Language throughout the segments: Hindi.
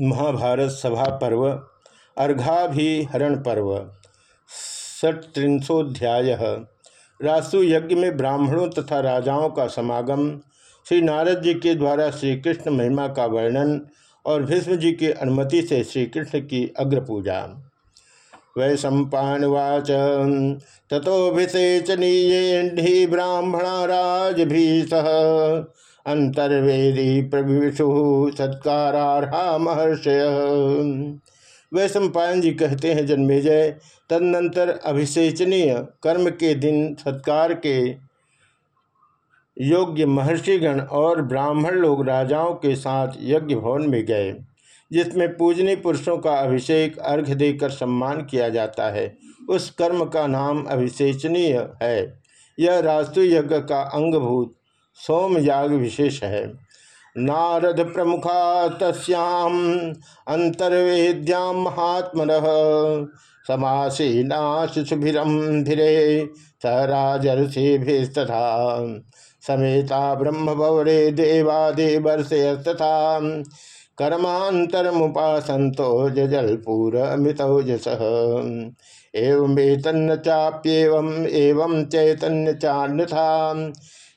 महाभारत सभा पर्व, अर्घाभिहरण पर्व षट्रिंशोध्याय रासु यज्ञ में ब्राह्मणों तथा राजाओं का समागम, श्री नारद जी के द्वारा श्री कृष्ण महिमा का वर्णन और भीष्म जी की अनुमति से श्री कृष्ण की अग्र पूजा वै सम्पावाच तथोभिषेचनीये ब्राह्मणा राज भी सह अंतर्वेदी प्रविशु सत्कारा महर्षय वै सम्पायन जी कहते हैं जन्मेजय तदनंतर अभिषेचनीय कर्म के दिन सत्कार के योग्य महर्षिगण और ब्राह्मण लोग राजाओं के साथ यज्ञ भवन में गए, जिसमें पूजनीय पुरुषों का अभिषेक अर्घ देकर सम्मान किया जाता है। उस कर्म का नाम अभिषेचनीय है। यह रास्तु यज्ञ का अंगभूत सोम याग विशेष है। नारद प्रमुखा तस्याम अंतर्वेद्याम महात्म समासीना शिशुभिरम भिरे तथा समेता ब्रह्म बवरे देवादेवर्षयस्तथा। कर्मांतरमुपासंतो जजलपूरमितौजस। एवं एतन्न चाप्येवं एवं चैतन्य चान्यथा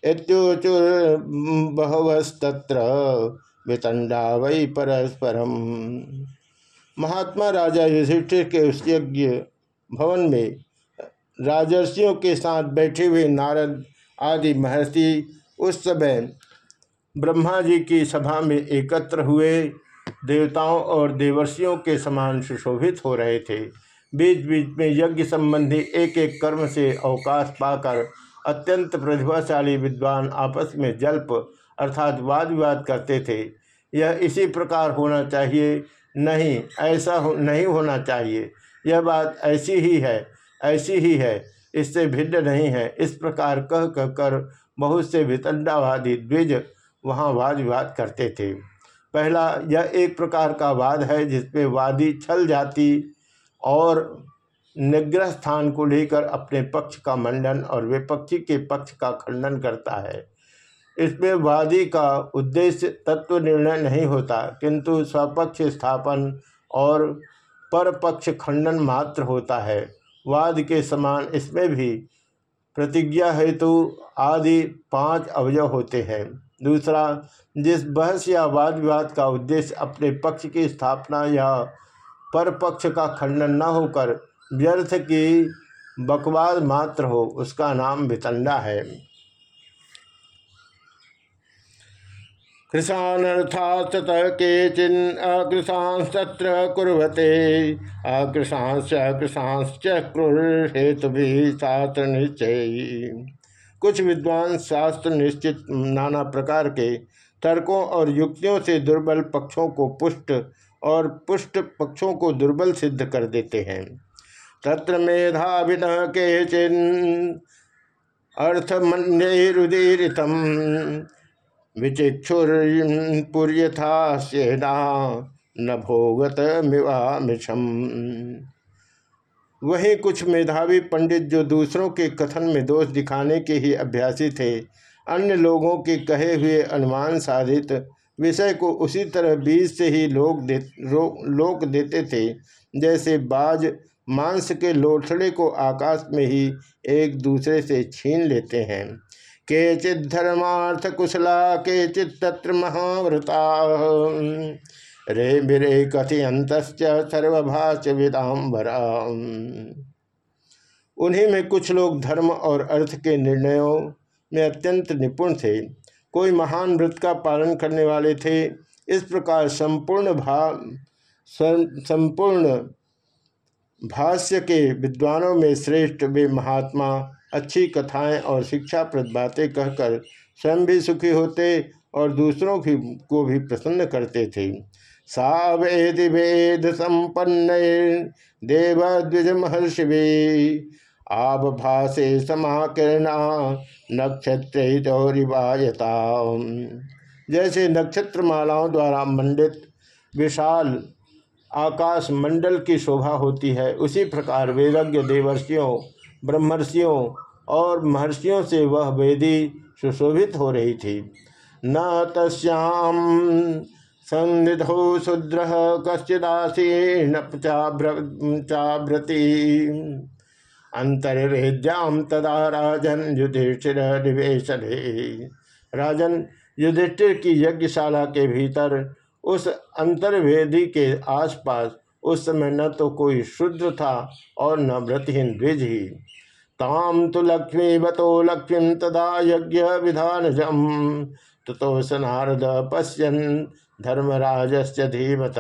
इत्युचुर्बहवस्तत्र वितंडा वै परस्परम। महात्मा राजा युधिष्ठिर के उस यज्ञ भवन में राजर्षियों के साथ बैठे हुए नारद आदि महर्षि उस समय ब्रह्मा जी की सभा में एकत्र हुए। देवताओं और देवर्षियों के समान सुशोभित हो रहे थे। बीच बीच में यज्ञ संबंधी एक एक कर्म से अवकाश पाकर अत्यंत प्रतिभाशाली विद्वान आपस में जल्प अर्थात वाद विवाद करते थे। यह इसी प्रकार होना चाहिए। नहीं ऐसा हो, नहीं होना चाहिए। यह बात ऐसी ही है ऐसी ही है। इससे भिन्न नहीं है। इस प्रकार कह कह कर बहुत से वितंडावादी द्विज वहाँ वाद विवाद करते थे। पहला यह एक प्रकार का वाद है जिसमें वादी छल जाति और निग्रह स्थान को लेकर अपने पक्ष का मंडन और विपक्षी के पक्ष का खंडन करता है। इसमें वादी का उद्देश्य तत्व निर्णय नहीं होता, किंतु स्वपक्ष स्थापन और परपक्ष खंडन मात्र होता है। वाद के समान इसमें भी प्रतिज्ञा हेतु आदि पाँच अवयव होते हैं। दूसरा, जिस बहस या वाद विवाद का उद्देश्य अपने पक्ष की स्थापना या परपक्ष का खंडन न होकर व्यर्थ की बकवाद मात्र हो, उसका नाम वितंडा है। कृषानर्थात केचिन अकृषांसत्र कुरते अकृषांश कृषांश्च हेतु भी शास्त्र निश्चय। कुछ विद्वान शास्त्र निश्चित नाना प्रकार के तर्कों और युक्तियों से दुर्बल पक्षों को पुष्ट और पुष्ट पक्षों को दुर्बल सिद्ध कर देते हैं। तत्र मेधाविन केचिन अर्थमन्युदीरितम विचिक्षुर्पुर्यथा सेना न भोगत मिवामिषम वही कुछ मेधावी पंडित जो दूसरों के कथन में दोष दिखाने के ही अभ्यासी थे अन्य लोगों के कहे हुए अनुमान साधित विषय को उसी तरह बीज से ही लोग दे, लोक देते थे जैसे बाज मांस के लोथड़े को आकाश में ही एक दूसरे से छीन लेते हैं। केचित धर्मार्थ कुशला, केचित तत्र महाव्रता रे बिरे कथियंत सर्वभाष्य विदाम्बरा उन्हीं में कुछ लोग धर्म और अर्थ के निर्णयों में अत्यंत निपुण थे। कोई महान व्रत का पालन करने वाले थे। इस प्रकार संपूर्ण भाव संपूर्ण भाष्य के विद्वानों में श्रेष्ठ वे महात्मा, अच्छी कथाएँ और शिक्षाप्रद बातें कहकर स्वयं भी सुखी होते और दूसरों की को भी प्रसन्न करते थे। सा वेद संपन्न देव द्विज महर्षि आब भाषे समाकिरणा नक्षत्र जैसे नक्षत्र मालाओं द्वारा मंडित विशाल आकाश मंडल की शोभा होती है। उसी प्रकार वेदज्ञ देवर्षियों, ब्रह्मर्षियों और महर्षियों से वह वेदी सुशोभित हो रही थी। न तस्याम संनिधो शूद्र कश्चिदासीन चाभ्रति। अंतर्वेद्याम तदा राजन युधिष्ठिर निवेश राजन युधिष्ठिर की यज्ञशाला के भीतर उस अंतर्वेदी के आसपास उस समय न तो कोई शुद्र था और न व्रतहीन द्विज ही। ताम तो लक्ष्मी बतो लक्ष्मी तदा यज्ञ विधान ततो सनारद पश्यन धर्मराज धीमत।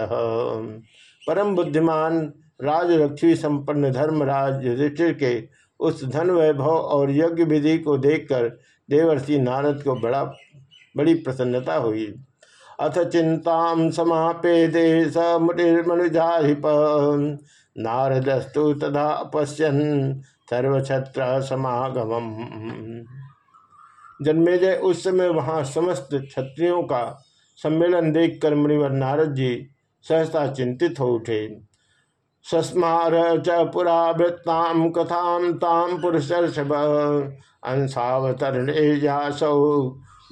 परम बुद्धिमान राजलक्ष्मी संपन्न धर्मराज युधिष्ठिर के उस धन वैभव और यज्ञ विधि को देखकर देवर्षि नारद को बड़ा, बड़ी प्रसन्नता हुई। अथ चिंता समापेदे स मुटिर्मनुजाप नारदस्तु तथा पश्यन सर्वछत्र समागम जन्मेजय उस समय वहाँ समस्त क्षत्रियों का सम्मेलन देखकर मुनिवर नारद जी सहसा चिंतित हो उठे। सस्मार च पुरा वृत्ताम कथाम ताम पुरुषर्षभ। अंशावतरणे जासौ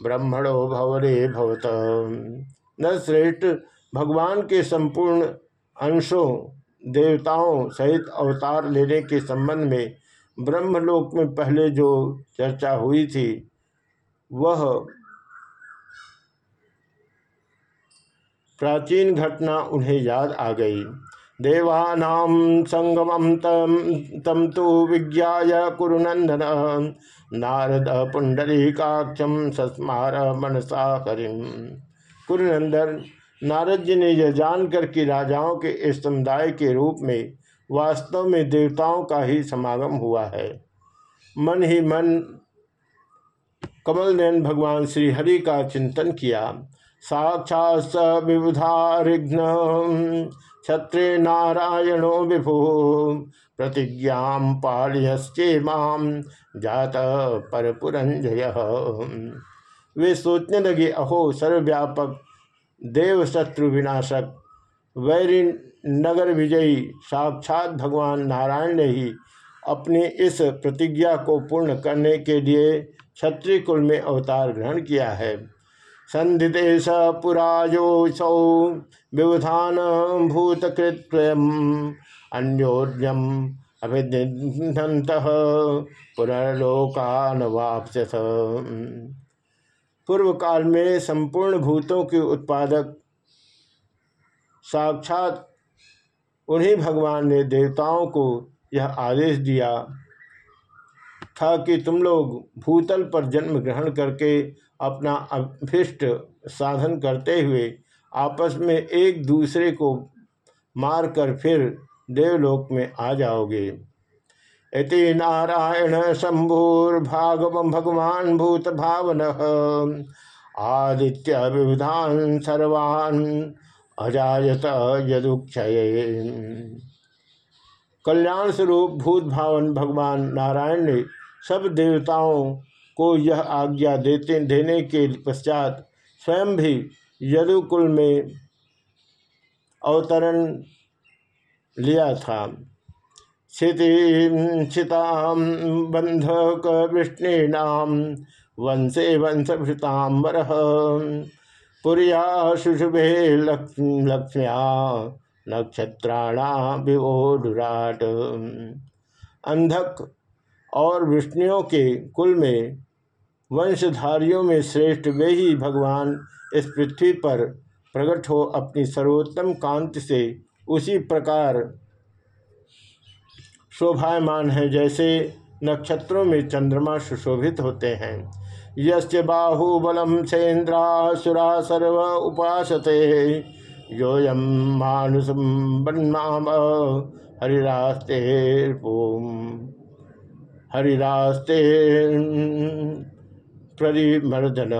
ब्रह्मणो भवरे भवत। न श्रेष्ठ भगवान के संपूर्ण अंशों, देवताओं सहित अवतार लेने के संबंध में ब्रह्मलोक में पहले जो चर्चा हुई थी, वह प्राचीन घटना उन्हें याद आ गई। देवानाम संगमम तम तम तो विज्ञा कुरुनंदन नारद पुंडरीकाक्षम सस्मार मनसा करीम कुरुनंदन, नारद जी ने यह जानकर कि राजाओं के इस समुदाय के रूप में वास्तव में देवताओं का ही समागम हुआ है। मन ही मन कमल नयन भगवान श्री हरि का चिंतन किया। साक्षात स विबुधारिघ्न क्षत्रे नारायणो विभु, प्रतिज्ञा पालयश्चे माम जात पर पुरंजय वे सोचने लगे अहो, सर्वव्यापक देव शत्रु विनाशक, वैरी नगर विजयी, साक्षात भगवान नारायण ने ही अपनी इस प्रतिज्ञा को पूर्ण करने के लिए क्षत्रिय कुल में अवतार ग्रहण किया है। संधिदेश पुराजोसौ विवधान भूतकृत अन्योन्यम अभिनंत पुनर्लोकान वापस पूर्व काल में संपूर्ण भूतों के उत्पादक साक्षात उन्हीं भगवान ने देवताओं को यह आदेश दिया था कि तुम लोग भूतल पर जन्म ग्रहण करके अपना अभिष्ट साधन करते हुए आपस में एक दूसरे को मार कर फिर देवलोक में आ जाओगे। इति नारायण शंभुर्भागव भगवान भूत भावन आदित्य विविधान सर्वान् अजायत यदुक्षय। कल्याण स्वरूप भूत भावन भगवान नारायण ने सब देवताओं को यह आज्ञा देते देने के पश्चात स्वयं भी यदुकुल में अवतरण लिया था। क्षिता बंधक विष्णीनाम वंशे वंशभृतांबर पुरिया शुशुभे लक्ष्म्या नक्षत्राणा विवोडुराट अंधक और विष्णुओं के कुल में वंशधारियों में श्रेष्ठ वे ही भगवान इस पृथ्वी पर प्रकट हो अपनी सर्वोत्तम कांति से उसी प्रकार शोभायमान है जैसे नक्षत्रों में चंद्रमा सुशोभित होते हैं। यस्य बाहुबलम सेन्द्रा सुरा सर्व उपासते। योयम मानुषम हरिरास्ते हरिरास्ते परिमर्दन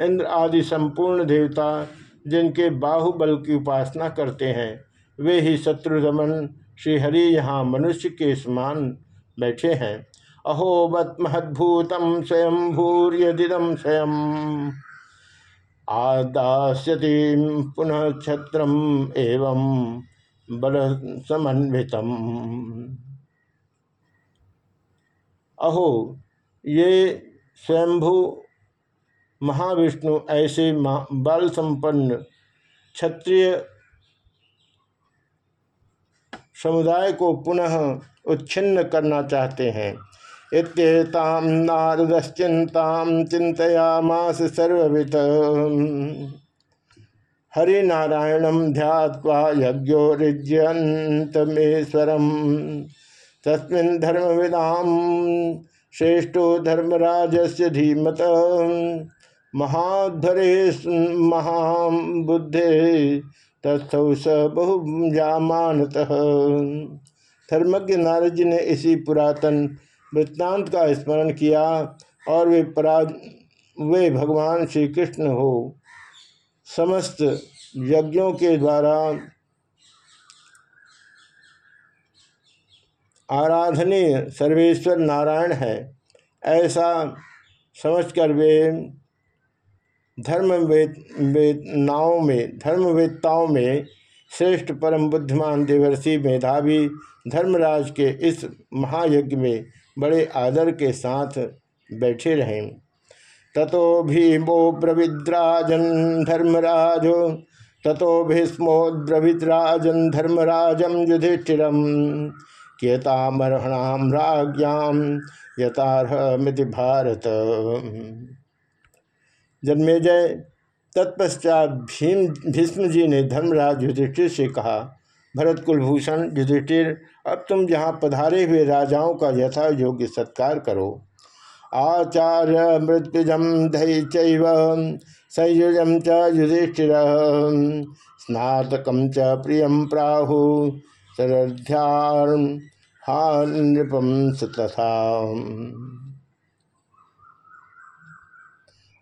इंद्र आदि संपूर्ण देवता जिनके बाहुबल की उपासना करते हैं, वे ही शत्रुदमन श्रीहरि यहाँ मनुष्य के समान बैठे हैं। अहोबत महद्भूतम स्वयं भूर्यदिदम स्वयं। आदास्यति पुनः छत्रम एवं बल समन्वितम अहो, ये स्वयंभू महाविष्णु ऐसे बल संपन्न क्षत्रिय समुदाय को पुनः उच्छिन्न करना चाहते हैं। इत्येताम नारदश्चिंताम चिंतयामास सर्वित हरिनारायणम ध्यात्वा यज्ञोरिज्यंतमेश्वरम तस्मिन् धर्मविदाम श्रेष्ठो धर्मराज से धीमत महाधरे महाबुद्धे तस्थौ स बहुजामानत धर्मज्ञ नारद जी ने इसी पुरातन वृत्तांत का स्मरण किया और वे पराज, वे भगवान श्री कृष्ण हो समस्त यज्ञों के द्वारा आराधनीय सर्वेश्वर नारायण है। ऐसा समझकर वे धर्म वेदनाओं में धर्मवेदताओं में श्रेष्ठ परम बुद्धिमान देवर्षि मेधावी धर्मराज के इस महायज्ञ में बड़े आदर के साथ बैठे रहे। ततो भीमो ब्रविद्राजन धर्मराजो, ततो भीष्मोद्रविद्राजन धर्मराजम युधिष्ठिरम। कियतामर्हणाम राज्ञाम यथारहमिति भारत। जन्मेजय तत्पश्चात भीम भीष्म जी ने धर्मराज युधिष्ठिर से कहा, भरत कुलभूषण, युधिष्ठिर, अब तुम जहाँ पधारे हुए राजाओं का यथा योग्य सत्कार करो। आचार्य मृत्युजम दही संयुजम च युधिष्ठिर। स्नातकम च प्रियम प्राहु शरध्यान नृपम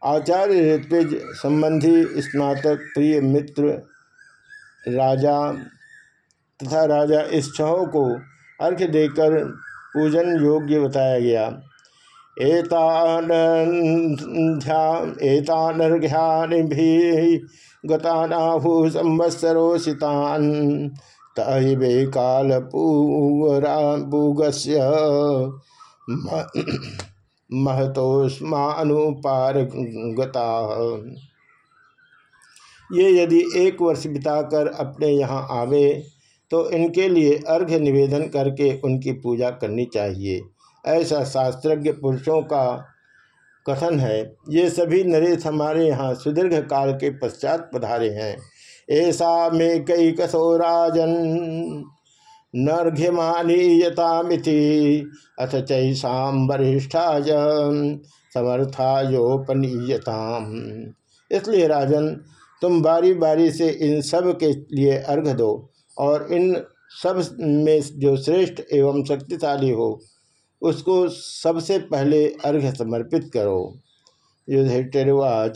आचार्य ऋत्विज संबंधी स्नातक प्रिय मित्र, राजा तथा राजा इस छहों को अर्घ्य देकर पूजन योग्य बताया गया। एतानर्घ्यानि भी गतानाहु संवत्सरोषितान तहिवे काल पूरा पूगस्य महतोस्मानुपारगता ये यदि एक वर्ष बिताकर अपने यहाँ आवे तो इनके लिए अर्घ्य निवेदन करके उनकी पूजा करनी चाहिए। ऐसा शास्त्रज्ञ पुरुषों का कथन है। ये सभी नरेश हमारे यहाँ सुदीर्घ काल के पश्चात पधारे हैं। ऐसा में कई कसो राजन नर्घ्यमानीयतामिति। अथ चैषाम वरिष्ठाय समर्थायोपनीयताम। इसलिए राजन, तुम बारी बारी से इन सब के लिए अर्घ दो और इन सब में जो श्रेष्ठ एवं शक्तिशाली हो, उसको सबसे पहले अर्घ समर्पित करो। युधिष्ठिर्वाच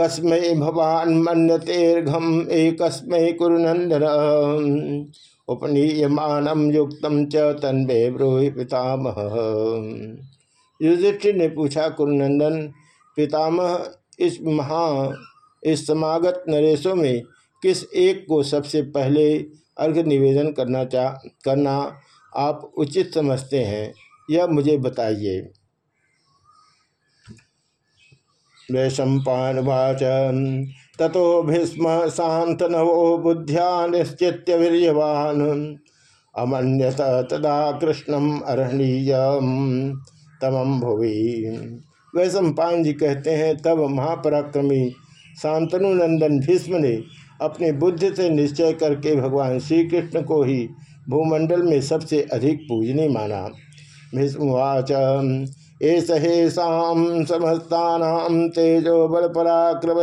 कस्म भवान मनतेर्घम एकस्मै कुरुनंदन उपनीयमानम युक्त च तन्वे ब्रूहि पितामह। युधिष्ठिर ने पूछा कुरुनंदन पितामह, इस महा, इस समागत नरेशों में किस एक को सबसे पहले अर्घ निवेदन करना चाह करना आप उचित समझते हैं? यह मुझे बताइए। वैशंपावाच ततो भीष्म शांतनवो बुद्ध्या निश्चित वीरवान अमन्यत तदा कृष्णम अरणीय तमम भुवि। वैशंपान जी कहते हैं, तब महापराक्रमी शांतनु नंदन भीष्म ने अपनी बुद्धि से निश्चय करके भगवान श्री कृष्ण को ही भूमंडल में सबसे अधिक पूजनी माना। भीष्मवाच एस हेषाम समस्ता तेजो बल पराक्रम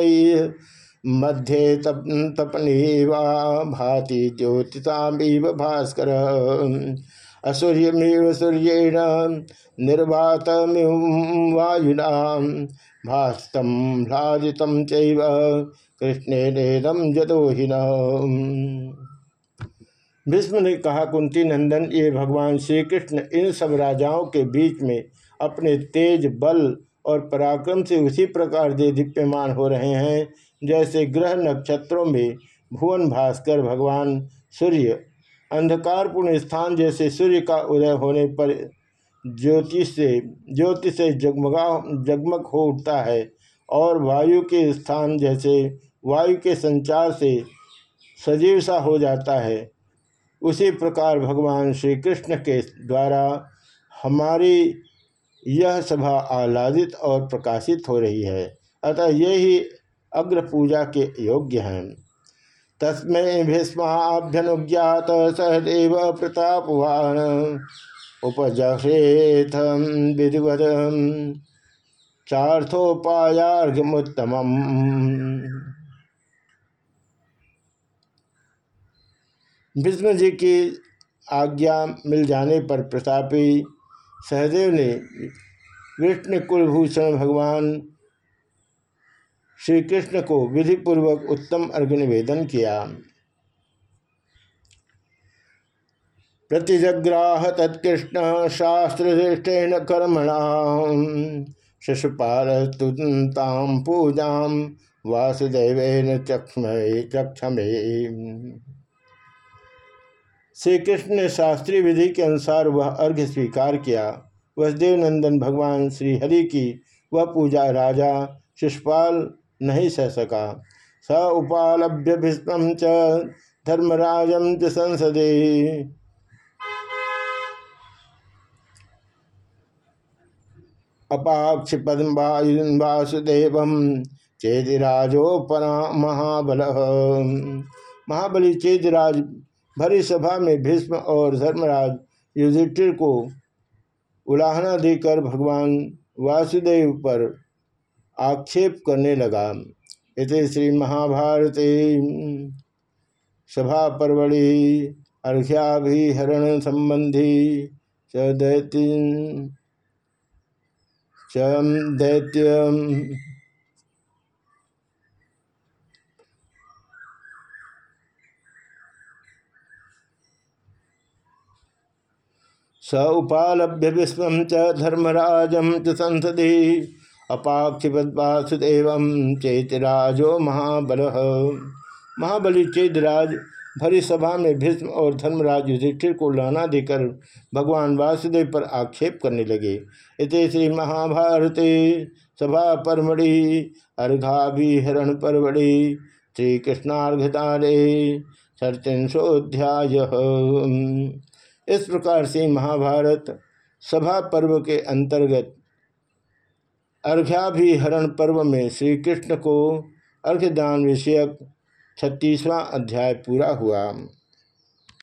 मध्ये तप, तपनीवा भाति ज्योतिषामीव भास्कर। असूर्यमेव सूर्येण निर्वात वायुना भास्तम ह्लादित कृष्णेदम जदोहिन भीष्म ने कहा, कुंती नंदन, ये भगवान श्री कृष्ण इन सब राजाओं के बीच में अपने तेज बल और पराक्रम से उसी प्रकार दे दीप्यमान हो रहे हैं, जैसे ग्रह नक्षत्रों में भुवन भास्कर भगवान सूर्य। अंधकारपूर्ण स्थान जैसे सूर्य का उदय होने पर ज्योति से ज्योति से जगमगा, जगमग हो उठता है और वायु के स्थान जैसे वायु के संचार से सजीव सा हो जाता है। उसी प्रकार भगवान श्री कृष्ण के द्वारा हमारी यह सभा आह्लादित और प्रकाशित हो रही है। अतः ये ही अग्र पूजा के योग्य हैं। तस्में भीष्माभ्यनुज्ञात सहदेव प्रतापवान उपजेथ विधिवत चार्थोपायार्घ्यमुत्तम भीष्म जी की आज्ञा मिल जाने पर प्रतापी सहदेव ने विष्णु कुलभूषण भगवान श्री कृष्ण को विधिपूर्वक उत्तम अर्घ निवेदन किया। प्रतिजग्राह तत्कृष्ण शास्त्रदृष्टेन कर्मणा। शिशुपाल पूजा वासुदेव चक्षमे चक्षमे। श्री कृष्ण ने शास्त्रीय विधि के अनुसार वह अर्घ्य स्वीकार किया। वसुदेव नंदन भगवान श्री हरि की वह पूजा राजा शिषपाल नहीं सह सका। स उपालभ्य भीष्म च धर्मराजम च संसदे। अपाक्ष पद्म वासुदेव चेदिराजोपरा महाबल। महाबली चेदिराज भरी सभा में भीष्म और धर्मराज युधिष्ठिर को उलाहना देकर भगवान वासुदेव पर आक्षेप करने लगा। इस श्री महाभारती सभा परवड़ी अर्घ्याभिहरण संबंधी च दैत्य स उपालभ्य विश्व च धर्मराजम च संसदि। अपाक्षिपद्वासुदेव चेतराजो महाबल। महाबली चेतराज भरी सभा में भीष्म और धर्मराज युधिष्ठिर को लाना देकर भगवान वासुदेव पर आक्षेप करने लगे। इत श्री महाभारते। सभा परमढ़ि अर्घाभिहरण परमढ़ि श्री कृष्णार्घदारे सरतिशोध्याय इस प्रकार से महाभारत सभा पर्व के अंतर्गत अर्घ्याभिहरण पर्व में श्री कृष्ण को अर्घ्यदान विषयक छत्तीसवां अध्याय पूरा हुआ।